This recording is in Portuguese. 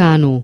Cano